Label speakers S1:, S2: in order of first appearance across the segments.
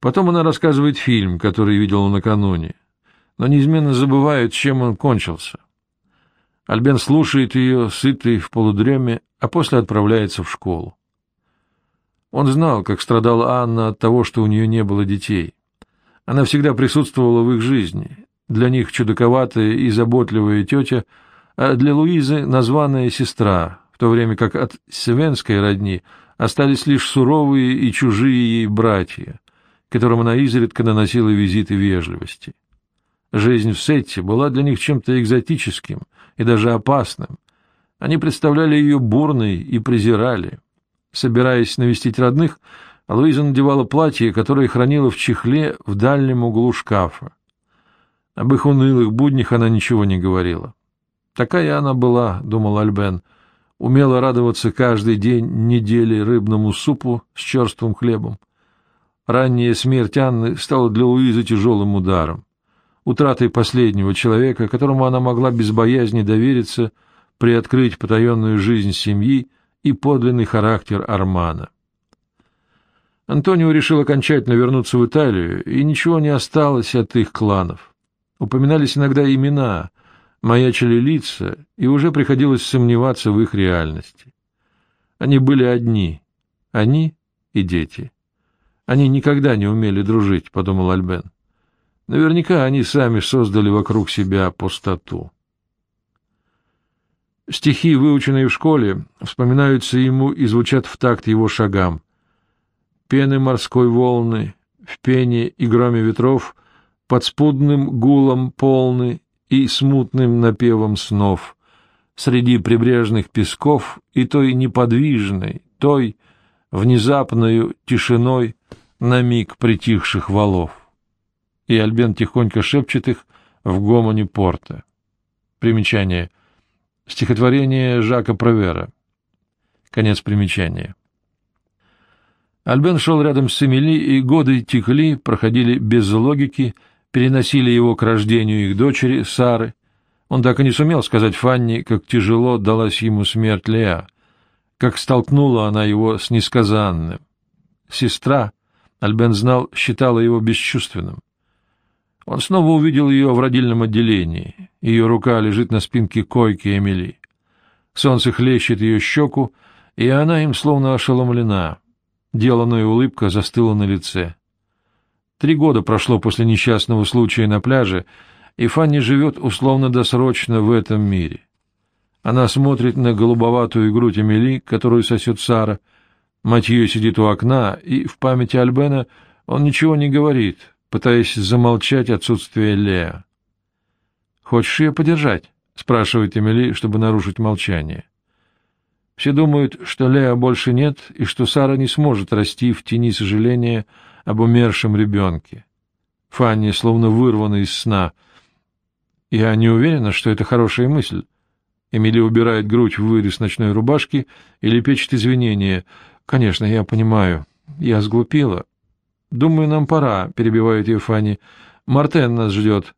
S1: Потом она рассказывает фильм, который видела накануне, но неизменно забывает, чем он кончился. Альбен слушает ее, сытый, в полудреме, а после отправляется в школу. Он знал, как страдала Анна от того, что у нее не было детей. Она всегда присутствовала в их жизни. Для них чудаковатая и заботливая тетя, а для Луизы названная сестра, в то время как от севенской родни остались лишь суровые и чужие ей братья, которым она изредка наносила визиты вежливости. Жизнь в Сетте была для них чем-то экзотическим и даже опасным. Они представляли ее бурной и презирали. Собираясь навестить родных, Луиза надевала платье, которое хранила в чехле в дальнем углу шкафа. Об их унылых буднях она ничего не говорила. Такая она была, — думал Альбен, — умела радоваться каждый день недели рыбному супу с черствым хлебом. Ранняя смерть Анны стала для Луизы тяжелым ударом, утратой последнего человека, которому она могла без боязни довериться, приоткрыть потаенную жизнь семьи и подлинный характер Армана. Антонио решил окончательно вернуться в Италию, и ничего не осталось от их кланов. Упоминались иногда имена, маячили лица, и уже приходилось сомневаться в их реальности. Они были одни, они и дети. Они никогда не умели дружить, — подумал Альбен. Наверняка они сами создали вокруг себя пустоту. Стихи, выученные в школе, вспоминаются ему и звучат в такт его шагам. Пены морской волны, в пене и громе ветров, под спудным гулом полны и смутным напевом снов, среди прибрежных песков и той неподвижной, той внезапною тишиной на миг притихших валов и Альбен тихонько шепчет их в гомоне порта. Примечание. Стихотворение Жака Провера. Конец примечания. Альбен шел рядом с Эмили, и годы текли, проходили без логики, переносили его к рождению их дочери, Сары. Он так и не сумел сказать Фанни, как тяжело далась ему смерть Леа, как столкнула она его с несказанным. Сестра, Альбен знал, считала его бесчувственным. Он снова увидел ее в родильном отделении. Ее рука лежит на спинке койки Эмили. Солнце хлещет ее щеку, и она им словно ошеломлена. Деланная улыбка застыла на лице. Три года прошло после несчастного случая на пляже, и Фанни живет условно-досрочно в этом мире. Она смотрит на голубоватую грудь Эмили, которую сосет Сара. Мать ее сидит у окна, и в памяти Альбена он ничего не говорит, пытаясь замолчать отсутствие Леа. «Хочешь ее подержать?» — спрашивает Эмили, чтобы нарушить молчание. Все думают, что Леа больше нет и что Сара не сможет расти в тени сожаления об умершем ребенке. Фанни словно вырвана из сна. Я не уверена, что это хорошая мысль. Эмили убирает грудь в вырез ночной рубашки и лепечет извинения. «Конечно, я понимаю. Я сглупила. «Думаю, нам пора», — перебивает ее Фанни. «Мартен нас ждет».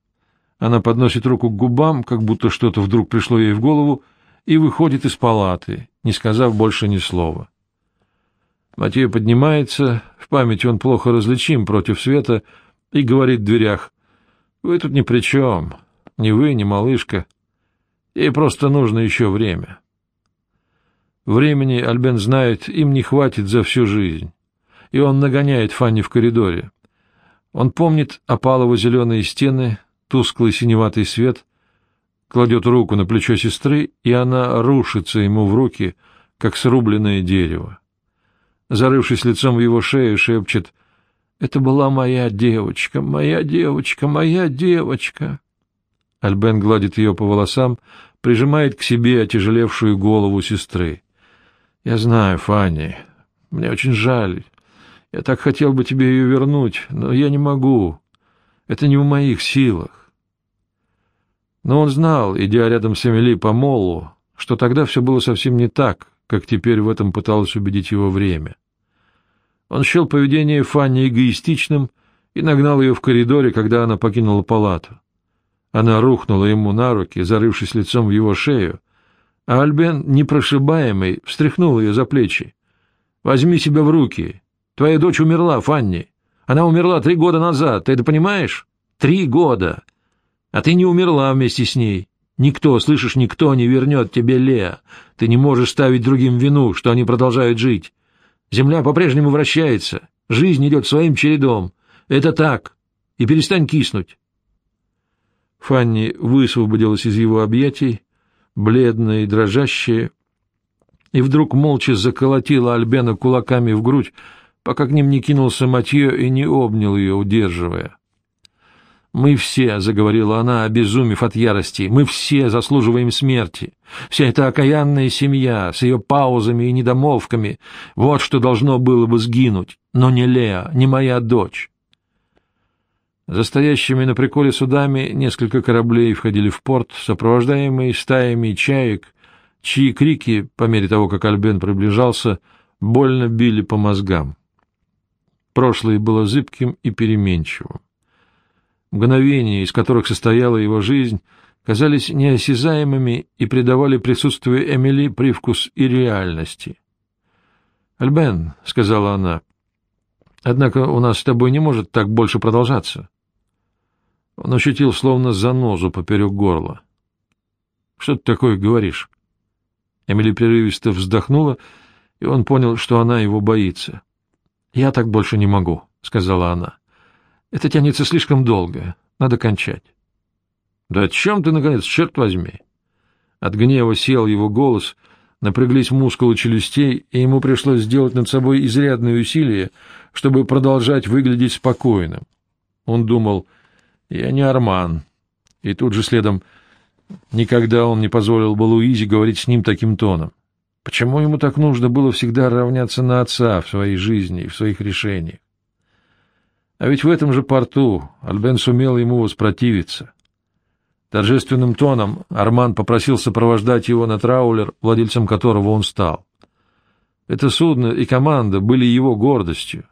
S1: Она подносит руку к губам, как будто что-то вдруг пришло ей в голову, и выходит из палаты, не сказав больше ни слова. Матье поднимается, в памяти он плохо различим против света, и говорит в дверях, «Вы тут ни при чем, ни вы, ни малышка. Ей просто нужно еще время». Времени, Альбен знает, им не хватит за всю жизнь и он нагоняет Фанни в коридоре. Он помнит опалово-зеленые стены, тусклый синеватый свет, кладет руку на плечо сестры, и она рушится ему в руки, как срубленное дерево. Зарывшись лицом в его шею, шепчет «Это была моя девочка, моя девочка, моя девочка». Альбен гладит ее по волосам, прижимает к себе отяжелевшую голову сестры. «Я знаю, Фанни, мне очень жаль. Я так хотел бы тебе ее вернуть, но я не могу. Это не в моих силах. Но он знал, идя рядом с Эмили по молу, что тогда все было совсем не так, как теперь в этом пыталось убедить его время. Он счел поведение Фанни эгоистичным и нагнал ее в коридоре, когда она покинула палату. Она рухнула ему на руки, зарывшись лицом в его шею, а Альбен, непрошибаемый, встряхнул ее за плечи. «Возьми себя в руки, Твоя дочь умерла, Фанни. Она умерла три года назад, ты это понимаешь? Три года! А ты не умерла вместе с ней. Никто, слышишь, никто не вернет тебе Леа. Ты не можешь ставить другим вину, что они продолжают жить. Земля по-прежнему вращается, жизнь идет своим чередом. Это так. И перестань киснуть. Фанни высвободилась из его объятий, бледная и дрожащая, и вдруг молча заколотила Альбена кулаками в грудь, пока к ним не кинулся Матье и не обнял ее, удерживая. «Мы все», — заговорила она, обезумев от ярости, — «мы все заслуживаем смерти. Вся эта окаянная семья с ее паузами и недомолвками — вот что должно было бы сгинуть, но не Леа, не моя дочь». За стоящими на приколе судами несколько кораблей входили в порт, сопровождаемые стаями чаек, чьи крики, по мере того, как Альбен приближался, больно били по мозгам. Прошлое было зыбким и переменчивым. Мгновения, из которых состояла его жизнь, казались неосязаемыми и придавали присутствию Эмили привкус и реальности. «Альбен», — сказала она, — «однако у нас с тобой не может так больше продолжаться». Он ощутил словно занозу поперек горла. «Что ты такое говоришь?» Эмили прерывисто вздохнула, и он понял, что она его боится. «Я так больше не могу», — сказала она. «Это тянется слишком долго. Надо кончать». «Да о чем ты, наконец, черт возьми?» От гнева сел его голос, напряглись мускулы челюстей, и ему пришлось сделать над собой изрядные усилия, чтобы продолжать выглядеть спокойным. Он думал, «Я не Арман». И тут же следом, никогда он не позволил бы Луизе говорить с ним таким тоном. Почему ему так нужно было всегда равняться на отца в своей жизни и в своих решениях? А ведь в этом же порту Альбен сумел ему воспротивиться. Торжественным тоном Арман попросил сопровождать его на траулер, владельцем которого он стал. Это судно и команда были его гордостью,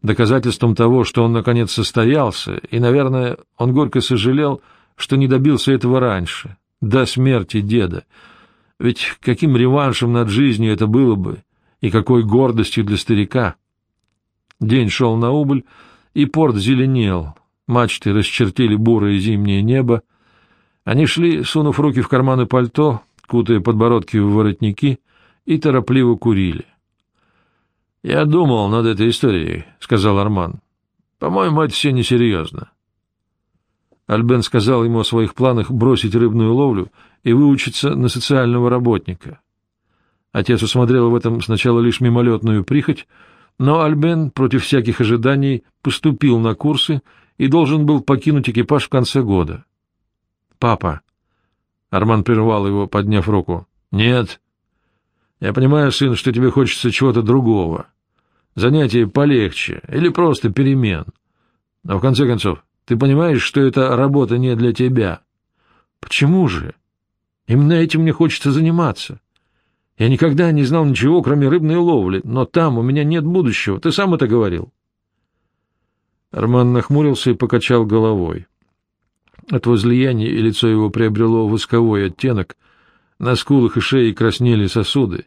S1: доказательством того, что он наконец состоялся, и, наверное, он горько сожалел, что не добился этого раньше, до смерти деда, ведь каким реваншем над жизнью это было бы, и какой гордостью для старика! День шел на убыль, и порт зеленел, мачты расчертили бурое зимнее небо. Они шли, сунув руки в карманы пальто, кутая подбородки в воротники, и торопливо курили. — Я думал над этой историей, — сказал Арман. — По-моему, это все несерьезно. Альбен сказал ему о своих планах бросить рыбную ловлю и выучиться на социального работника. Отец усмотрел в этом сначала лишь мимолетную прихоть, но Альбен против всяких ожиданий поступил на курсы и должен был покинуть экипаж в конце года. «Папа!» — Арман прервал его, подняв руку. «Нет. Я понимаю, сын, что тебе хочется чего-то другого. Занятия полегче или просто перемен. Но в конце концов, ты понимаешь, что эта работа не для тебя. Почему же? Именно этим мне хочется заниматься. Я никогда не знал ничего, кроме рыбной ловли, но там у меня нет будущего. Ты сам это говорил. Арман нахмурился и покачал головой. От возлияния лицо его приобрело восковой оттенок, на скулах и шее краснели сосуды.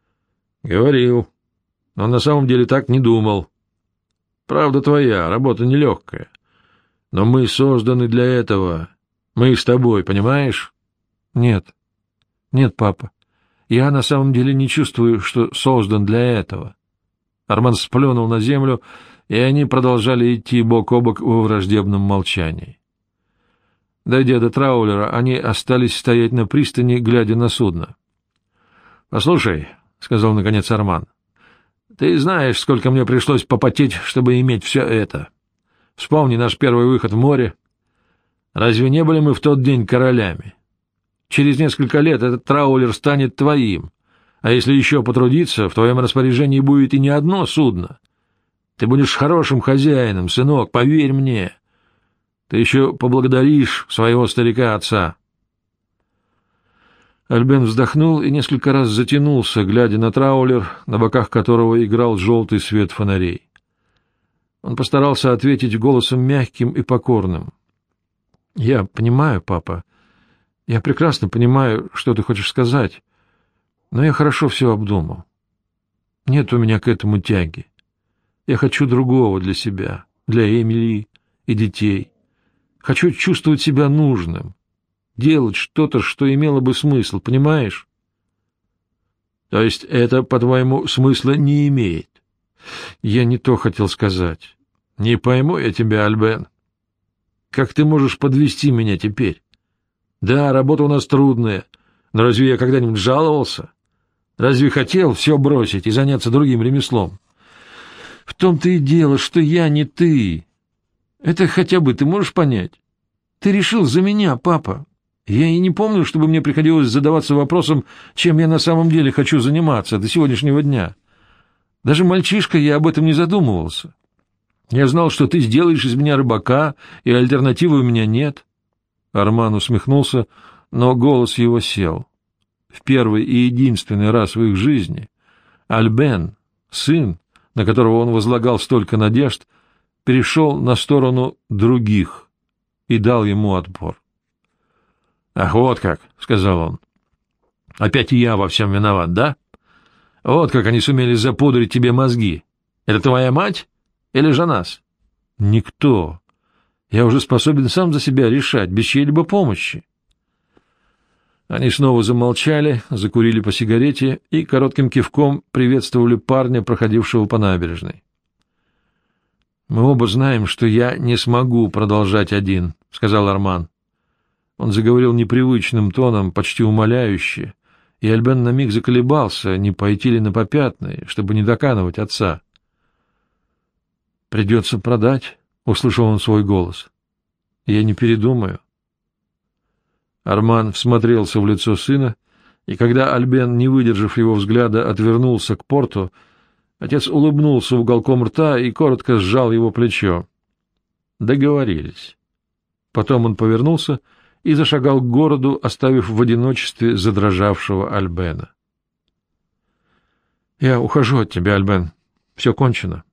S1: — Говорил, но на самом деле так не думал. Правда твоя, работа нелегкая. Но мы созданы для этого. Мы с тобой, понимаешь? Нет. Нет, папа. Я на самом деле не чувствую, что создан для этого. Арман сплюнул на землю, и они продолжали идти бок о бок во враждебном молчании. Дойдя до траулера, они остались стоять на пристани, глядя на судно. — Послушай, — сказал наконец Арман, — ты знаешь, сколько мне пришлось попотеть, чтобы иметь все это. — Вспомни наш первый выход в море. Разве не были мы в тот день королями? Через несколько лет этот траулер станет твоим, а если еще потрудиться, в твоем распоряжении будет и не одно судно. Ты будешь хорошим хозяином, сынок, поверь мне. Ты еще поблагодаришь своего старика-отца. Альбен вздохнул и несколько раз затянулся, глядя на траулер, на боках которого играл желтый свет фонарей. Он постарался ответить голосом мягким и покорным. — Я понимаю, папа. Я прекрасно понимаю, что ты хочешь сказать. Но я хорошо все обдумал. Нет у меня к этому тяги. Я хочу другого для себя. для Эмили и детей. Хочу чувствовать себя нужным, делать что-то, что имело бы смысл, понимаешь? То есть это, по-твоему, смысла не имеет? Я не то хотел сказать. Не пойму я тебя, Альбен. Как ты можешь подвести меня теперь? Да, работа у нас трудная, но разве я когда-нибудь жаловался? Разве хотел все бросить и заняться другим ремеслом? В том-то и дело, что я не ты. Это хотя бы ты можешь понять? Ты решил за меня, папа. Я и не помню, чтобы мне приходилось задаваться вопросом, чем я на самом деле хочу заниматься до сегодняшнего дня. Даже мальчишка я об этом не задумывался. Я знал, что ты сделаешь из меня рыбака, и альтернативы у меня нет. Арман усмехнулся, но голос его сел. В первый и единственный раз в их жизни Альбен, сын, на которого он возлагал столько надежд, перешел на сторону других и дал ему отпор. — Ах, вот как, — сказал он. — Опять я во всем виноват, да? Вот как они сумели запудрить тебе мозги. Это твоя мать или Жанас? — Никто. Я уже способен сам за себя решать, без чьей-либо помощи. Они снова замолчали, закурили по сигарете и коротким кивком приветствовали парня, проходившего по набережной. — Мы оба знаем, что я не смогу продолжать один, — сказал Арман. Он заговорил непривычным тоном, почти умоляюще, и Альбен на миг заколебался, не пойти ли на попятные, чтобы не доканывать отца. «Придется продать», — услышал он свой голос. «Я не передумаю». Арман всмотрелся в лицо сына, и когда Альбен, не выдержав его взгляда, отвернулся к порту, отец улыбнулся уголком рта и коротко сжал его плечо. Договорились. Потом он повернулся и зашагал к городу, оставив в одиночестве задрожавшего Альбена. — Я ухожу от тебя, Альбен. Все кончено.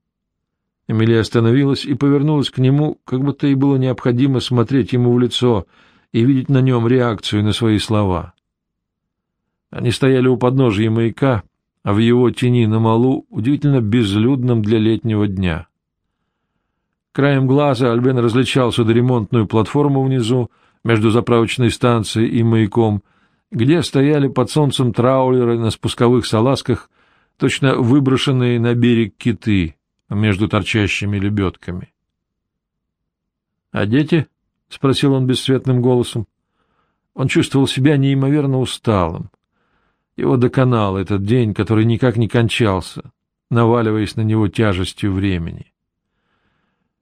S1: Эмилия остановилась и повернулась к нему, как будто ей было необходимо смотреть ему в лицо и видеть на нем реакцию на свои слова. Они стояли у подножия маяка, а в его тени на малу, удивительно безлюдном для летнего дня. Краем глаза Альбен различал судоремонтную платформу внизу, между заправочной станцией и маяком, где стояли под солнцем траулеры на спусковых салазках, точно выброшенные на берег киты между торчащими лебедками. — А дети? — спросил он бесцветным голосом. Он чувствовал себя неимоверно усталым. Его доконал этот день, который никак не кончался, наваливаясь на него тяжестью времени.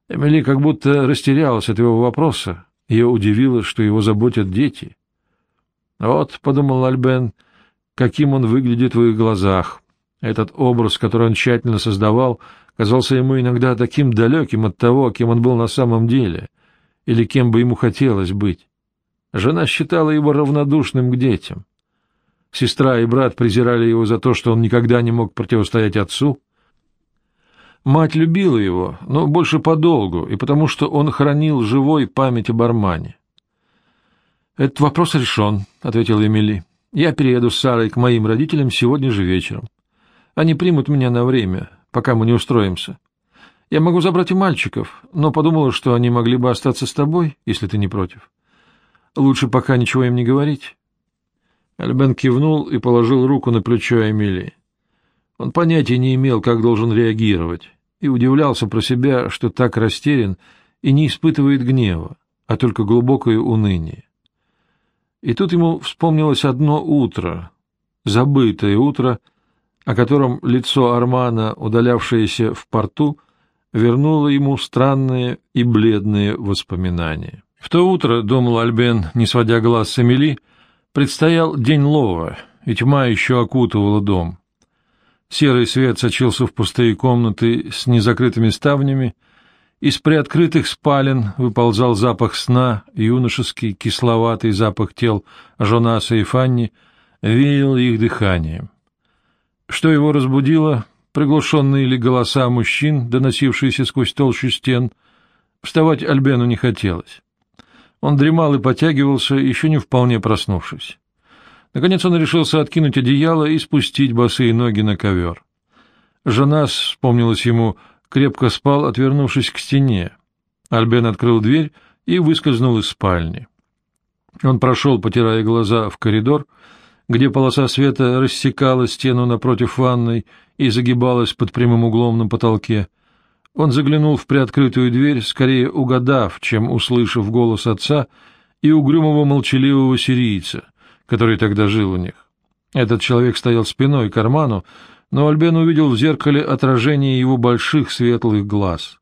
S1: Эмили как будто растерялась от его вопроса, ее удивило, что его заботят дети. «Вот», — подумал Альбен, — «каким он выглядит в их глазах». Этот образ, который он тщательно создавал, казался ему иногда таким далеким от того, кем он был на самом деле, или кем бы ему хотелось быть. Жена считала его равнодушным к детям. Сестра и брат презирали его за то, что он никогда не мог противостоять отцу, Мать любила его, но больше подолгу, и потому что он хранил живой память об Армане. «Этот вопрос решен», — ответил Эмили. «Я перееду с Сарой к моим родителям сегодня же вечером. Они примут меня на время, пока мы не устроимся. Я могу забрать и мальчиков, но подумала, что они могли бы остаться с тобой, если ты не против. Лучше пока ничего им не говорить». Альбен кивнул и положил руку на плечо Эмили. Он понятия не имел, как должен реагировать и удивлялся про себя, что так растерян и не испытывает гнева, а только глубокое уныние. И тут ему вспомнилось одно утро, забытое утро, о котором лицо Армана, удалявшееся в порту, вернуло ему странные и бледные воспоминания. В то утро, думал Альбен, не сводя глаз с Эмили, предстоял день лова, и тьма еще окутывала дом. Серый свет сочился в пустые комнаты с незакрытыми ставнями, из приоткрытых спален выползал запах сна, юношеский кисловатый запах тел Жонаса и Фанни веял их дыханием. Что его разбудило, приглушенные ли голоса мужчин, доносившиеся сквозь толщу стен, вставать Альбену не хотелось. Он дремал и потягивался, еще не вполне проснувшись. Наконец он решился откинуть одеяло и спустить босые ноги на ковер. Жена, вспомнилась ему, крепко спал, отвернувшись к стене. Альбен открыл дверь и выскользнул из спальни. Он прошел, потирая глаза, в коридор, где полоса света рассекала стену напротив ванной и загибалась под прямым углом на потолке. Он заглянул в приоткрытую дверь, скорее угадав, чем услышав голос отца и угрюмого молчаливого сирийца, который тогда жил у них. Этот человек стоял спиной к карману, но Альбен увидел в зеркале отражение его больших светлых глаз.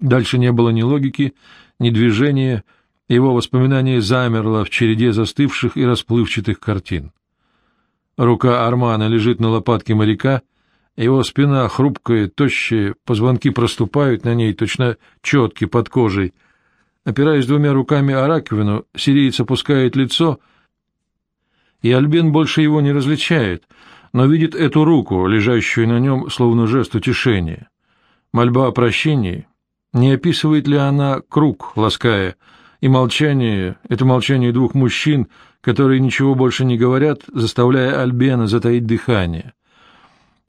S1: Дальше не было ни логики, ни движения, его воспоминание замерло в череде застывших и расплывчатых картин. Рука Армана лежит на лопатке моряка, его спина хрупкая, тощая, позвонки проступают на ней, точно четки под кожей. Опираясь двумя руками о раковину, сириец опускает лицо, и Альбин больше его не различает, но видит эту руку, лежащую на нем, словно жест утешения. Мольба о прощении. Не описывает ли она круг, лаская, и молчание, это молчание двух мужчин, которые ничего больше не говорят, заставляя Альбена затаить дыхание.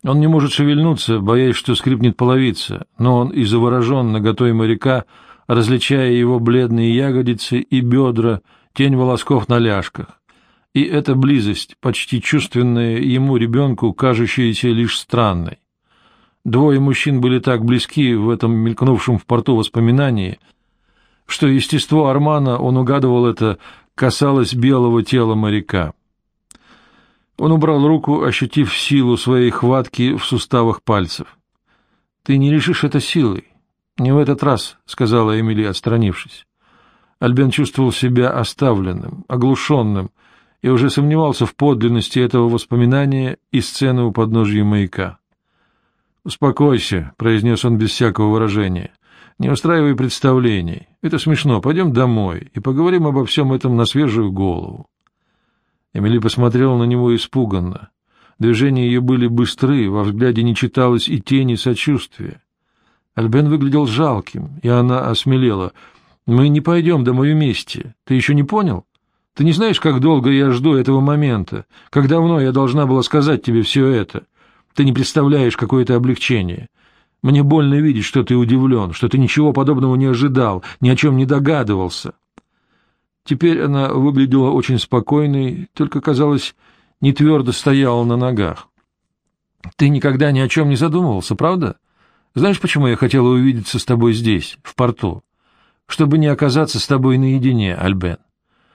S1: Он не может шевельнуться, боясь, что скрипнет половица, но он и заворожен наготой моряка, различая его бледные ягодицы и бедра, тень волосков на ляжках. И эта близость, почти чувственная ему ребенку, кажущаяся лишь странной. Двое мужчин были так близки в этом мелькнувшем в порту воспоминании — что естество Армана, он угадывал это, касалось белого тела моряка. Он убрал руку, ощутив силу своей хватки в суставах пальцев. — Ты не решишь это силой. — Не в этот раз, — сказала Эмили, отстранившись. Альбен чувствовал себя оставленным, оглушенным, и уже сомневался в подлинности этого воспоминания и сцены у подножья маяка. — Успокойся, — произнес он без всякого выражения. Не устраивай представлений. Это смешно. Пойдем домой и поговорим обо всем этом на свежую голову. Эмили посмотрела на него испуганно. Движения ее были быстры, во взгляде не читалось и тени сочувствия. Альбен выглядел жалким, и она осмелела. «Мы не пойдем домой вместе. Ты еще не понял? Ты не знаешь, как долго я жду этого момента? Как давно я должна была сказать тебе все это? Ты не представляешь, какое это облегчение. Мне больно видеть, что ты удивлен, что ты ничего подобного не ожидал, ни о чем не догадывался. Теперь она выглядела очень спокойной, только, казалось, не твердо стояла на ногах. Ты никогда ни о чем не задумывался, правда? Знаешь, почему я хотела увидеться с тобой здесь, в порту? Чтобы не оказаться с тобой наедине, Альбен.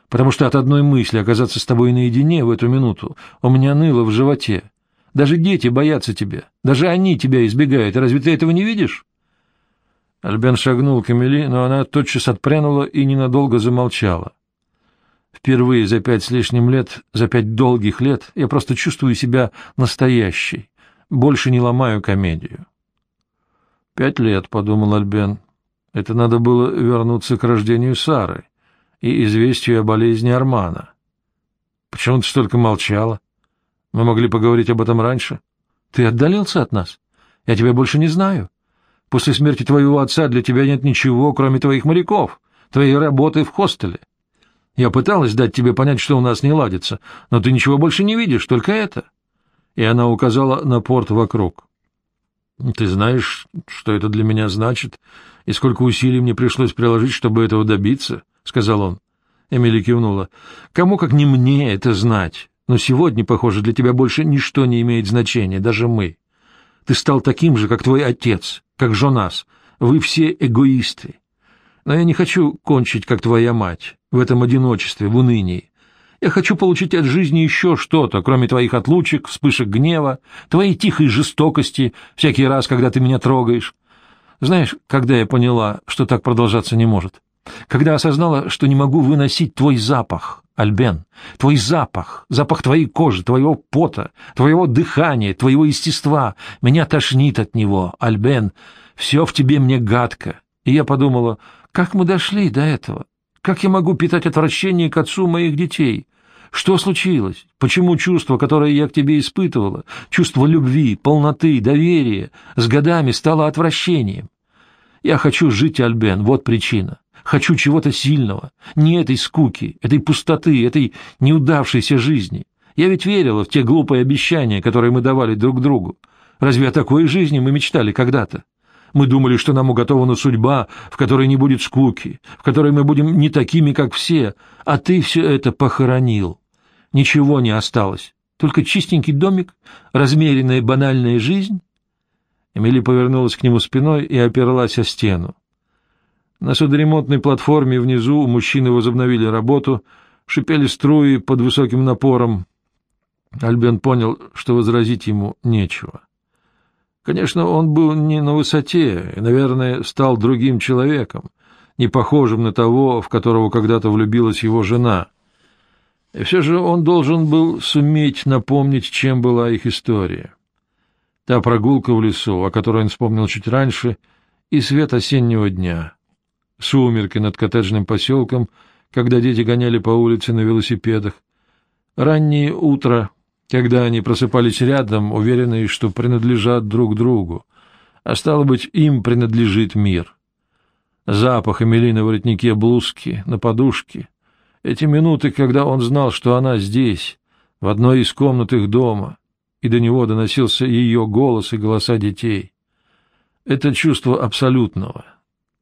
S1: Потому что от одной мысли оказаться с тобой наедине в эту минуту у меня ныло в животе. Даже дети боятся тебя. Даже они тебя избегают. Разве ты этого не видишь?» Альбен шагнул к Эмили, но она тотчас отпрянула и ненадолго замолчала. «Впервые за пять с лишним лет, за пять долгих лет, я просто чувствую себя настоящей. Больше не ломаю комедию». «Пять лет», — подумал Альбен. «Это надо было вернуться к рождению Сары и известию о болезни Армана. Почему ты столько молчала?» Мы могли поговорить об этом раньше. Ты отдалился от нас. Я тебя больше не знаю. После смерти твоего отца для тебя нет ничего, кроме твоих моряков, твоей работы в хостеле. Я пыталась дать тебе понять, что у нас не ладится, но ты ничего больше не видишь, только это. И она указала на порт вокруг. Ты знаешь, что это для меня значит, и сколько усилий мне пришлось приложить, чтобы этого добиться, — сказал он. Эмили кивнула. — Кому, как не мне, это знать? Но сегодня, похоже, для тебя больше ничто не имеет значения, даже мы. Ты стал таким же, как твой отец, как Жонас. Вы все эгоисты. Но я не хочу кончить, как твоя мать, в этом одиночестве, в унынии. Я хочу получить от жизни еще что-то, кроме твоих отлучек, вспышек гнева, твоей тихой жестокости всякий раз, когда ты меня трогаешь. Знаешь, когда я поняла, что так продолжаться не может? Когда осознала, что не могу выносить твой запах, Альбен, твой запах, запах твоей кожи, твоего пота, твоего дыхания, твоего естества. Меня тошнит от него, Альбен. Все в тебе мне гадко. И я подумала, как мы дошли до этого? Как я могу питать отвращение к отцу моих детей? Что случилось? Почему чувство, которое я к тебе испытывала, чувство любви, полноты, доверия, с годами стало отвращением? Я хочу жить, Альбен, вот причина. Хочу чего-то сильного, не этой скуки, этой пустоты, этой неудавшейся жизни. Я ведь верила в те глупые обещания, которые мы давали друг другу. Разве о такой жизни мы мечтали когда-то? Мы думали, что нам уготована судьба, в которой не будет скуки, в которой мы будем не такими, как все, а ты все это похоронил. Ничего не осталось, только чистенький домик, размеренная банальная жизнь. Эмили повернулась к нему спиной и оперлась о стену. На судоремонтной платформе внизу мужчины возобновили работу, шипели струи под высоким напором. Альбен понял, что возразить ему нечего. Конечно, он был не на высоте и, наверное, стал другим человеком, не похожим на того, в которого когда-то влюбилась его жена. И все же он должен был суметь напомнить, чем была их история. Та прогулка в лесу, о которой он вспомнил чуть раньше, и свет осеннего дня. Сумерки над коттеджным поселком, когда дети гоняли по улице на велосипедах. Раннее утро, когда они просыпались рядом, уверенные, что принадлежат друг другу, а стало быть, им принадлежит мир. Запах Эмили на воротнике блузки, на подушке. Эти минуты, когда он знал, что она здесь, в одной из комнат их дома, и до него доносился ее голос и голоса детей. Это чувство абсолютного.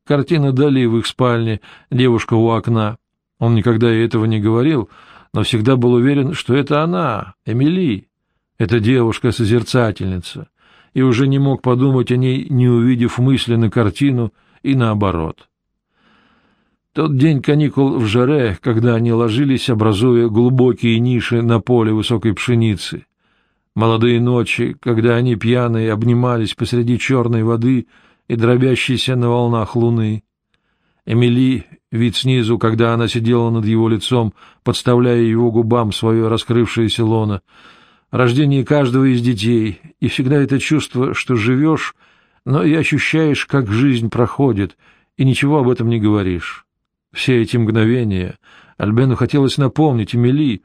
S1: Картина Дали в их спальне, девушка у окна. Он никогда и этого не говорил, но всегда был уверен, что это она, Эмили, эта девушка-созерцательница, и уже не мог подумать о ней, не увидев мысленно картину, и наоборот. Тот день каникул в жаре, когда они ложились, образуя глубокие ниши на поле высокой пшеницы, молодые ночи, когда они пьяные обнимались посреди черной воды и дробящейся на волнах луны, Эмили, вид снизу, когда она сидела над его лицом, подставляя его губам свое раскрывшееся лоно, рождение каждого из детей, и всегда это чувство, что живешь, но и ощущаешь, как жизнь проходит, и ничего об этом не говоришь. Все эти мгновения Альбену хотелось напомнить Эмили,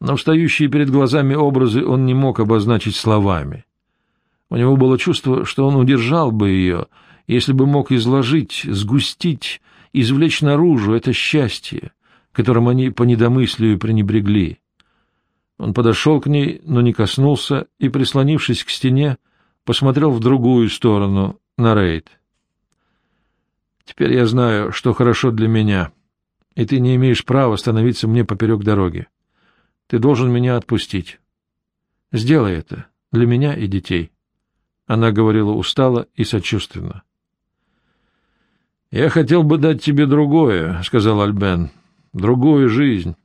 S1: но встающие перед глазами образы он не мог обозначить словами. У него было чувство, что он удержал бы ее — если бы мог изложить, сгустить, извлечь наружу это счастье, которым они по недомыслию пренебрегли. Он подошел к ней, но не коснулся, и, прислонившись к стене, посмотрел в другую сторону, на рейд. «Теперь я знаю, что хорошо для меня, и ты не имеешь права становиться мне поперек дороги. Ты должен меня отпустить. Сделай это для меня и детей». Она говорила устало и сочувственно. — Я хотел бы дать тебе другое, — сказал Альбен, — другую жизнь.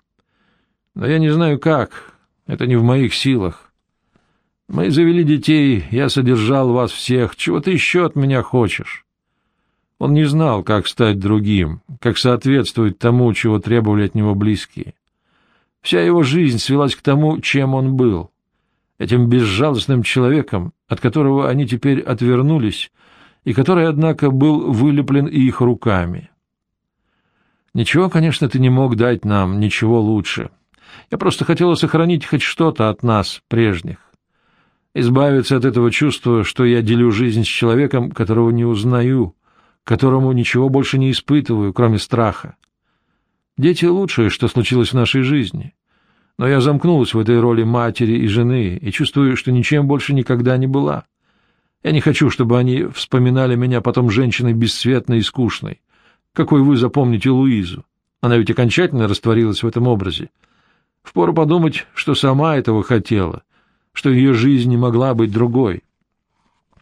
S1: Но я не знаю как, это не в моих силах. Мы завели детей, я содержал вас всех, чего ты еще от меня хочешь? Он не знал, как стать другим, как соответствовать тому, чего требовали от него близкие. Вся его жизнь свелась к тому, чем он был, этим безжалостным человеком, от которого они теперь отвернулись, и который, однако, был вылеплен их руками. Ничего, конечно, ты не мог дать нам, ничего лучше. Я просто хотела сохранить хоть что-то от нас, прежних. Избавиться от этого чувства, что я делю жизнь с человеком, которого не узнаю, которому ничего больше не испытываю, кроме страха. Дети — лучшее, что случилось в нашей жизни. Но я замкнулась в этой роли матери и жены и чувствую, что ничем больше никогда не была. Я не хочу, чтобы они вспоминали меня потом женщиной бесцветной и скучной, какой вы запомните Луизу. Она ведь окончательно растворилась в этом образе. Впору подумать, что сама этого хотела, что ее жизнь не могла быть другой.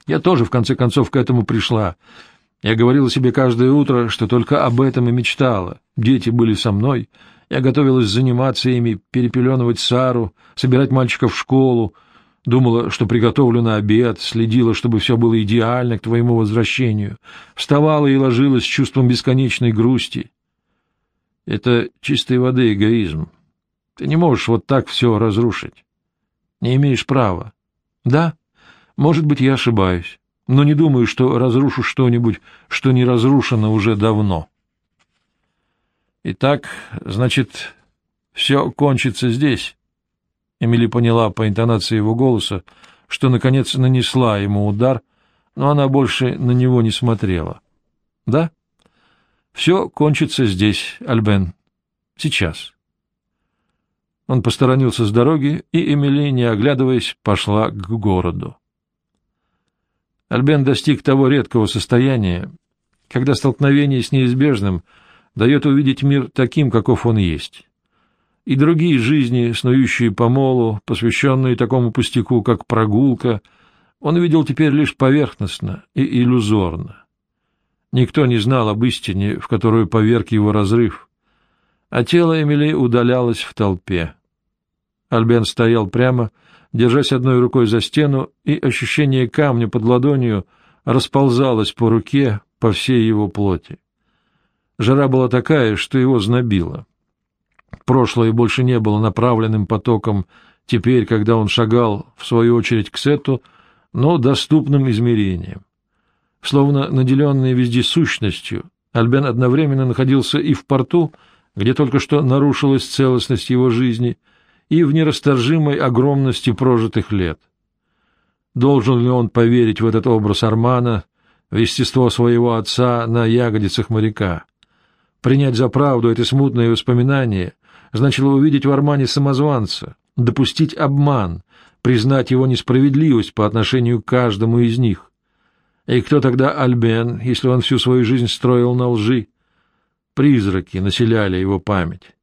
S1: Я тоже, в конце концов, к этому пришла. Я говорила себе каждое утро, что только об этом и мечтала. Дети были со мной, я готовилась заниматься ими, перепеленывать Сару, собирать мальчиков в школу, Думала, что приготовлю на обед, следила, чтобы все было идеально к твоему возвращению. Вставала и ложилась с чувством бесконечной грусти. Это чистой воды эгоизм. Ты не можешь вот так все разрушить. Не имеешь права. Да, может быть, я ошибаюсь, но не думаю, что разрушу что-нибудь, что не разрушено уже давно. Итак, значит, все кончится здесь. Эмили поняла по интонации его голоса, что, наконец, нанесла ему удар, но она больше на него не смотрела. — Да? Все кончится здесь, Альбен. Сейчас. Он посторонился с дороги, и Эмили, не оглядываясь, пошла к городу. Альбен достиг того редкого состояния, когда столкновение с неизбежным дает увидеть мир таким, каков он есть. И другие жизни, снующие по молу, посвященные такому пустяку, как прогулка, он видел теперь лишь поверхностно и иллюзорно. Никто не знал об истине, в которую поверг его разрыв, а тело Эмили удалялось в толпе. Альбен стоял прямо, держась одной рукой за стену, и ощущение камня под ладонью расползалось по руке, по всей его плоти. Жара была такая, что его знобило. Прошлое больше не было направленным потоком, теперь, когда он шагал, в свою очередь, к Сету, но доступным измерением. Словно наделенный вездесущностью, Альбен одновременно находился и в порту, где только что нарушилась целостность его жизни, и в нерасторжимой огромности прожитых лет. Должен ли он поверить в этот образ Армана, в естество своего отца на ягодицах моряка? Принять за правду эти смутные воспоминания значило увидеть в Армане самозванца, допустить обман, признать его несправедливость по отношению к каждому из них. И кто тогда Альбен, если он всю свою жизнь строил на лжи? Призраки населяли его память.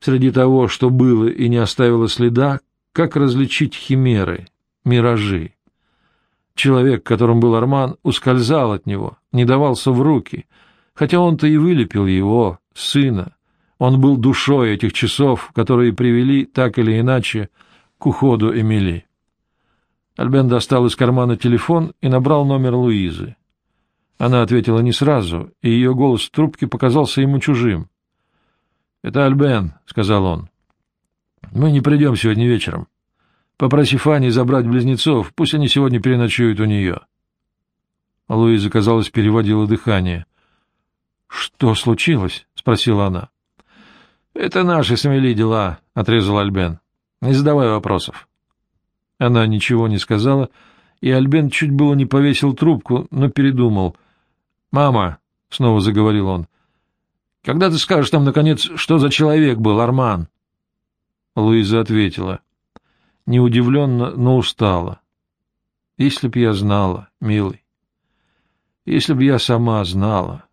S1: Среди того, что было и не оставило следа, как различить химеры, миражи? Человек, которым был Арман, ускользал от него, не давался в руки, хотя он-то и вылепил его, сына. Он был душой этих часов, которые привели, так или иначе, к уходу Эмили. Альбен достал из кармана телефон и набрал номер Луизы. Она ответила не сразу, и ее голос в трубке показался ему чужим. — Это Альбен, — сказал он. — Мы не придем сегодня вечером. Попроси Фанни забрать близнецов, пусть они сегодня переночуют у нее. Луиза, казалось, переводила дыхание. — Что случилось? — спросила она. — Это наши смели дела, — отрезал Альбен. — Не задавай вопросов. Она ничего не сказала, и Альбен чуть было не повесил трубку, но передумал. — Мама, — снова заговорил он, — когда ты скажешь нам, наконец, что за человек был Арман? Луиза ответила. Не удивленно, но устала. — Если б я знала, милый. Если б я сама знала.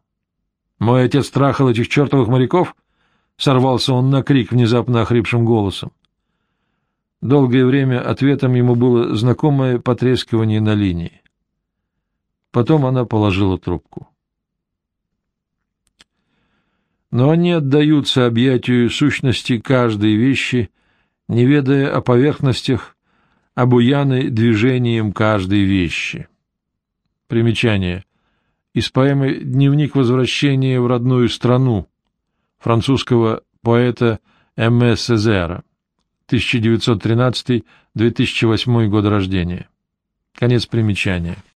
S1: Мой отец трахал этих чертовых моряков? Сорвался он на крик внезапно охрипшим голосом. Долгое время ответом ему было знакомое потрескивание на линии. Потом она положила трубку. Но они отдаются объятию сущности каждой вещи, не ведая о поверхностях, обуяны движением каждой вещи. Примечание. Из поэмы «Дневник возвращения в родную страну» французского поэта М.С. Сезера. 1913-2008 год рождения. Конец примечания.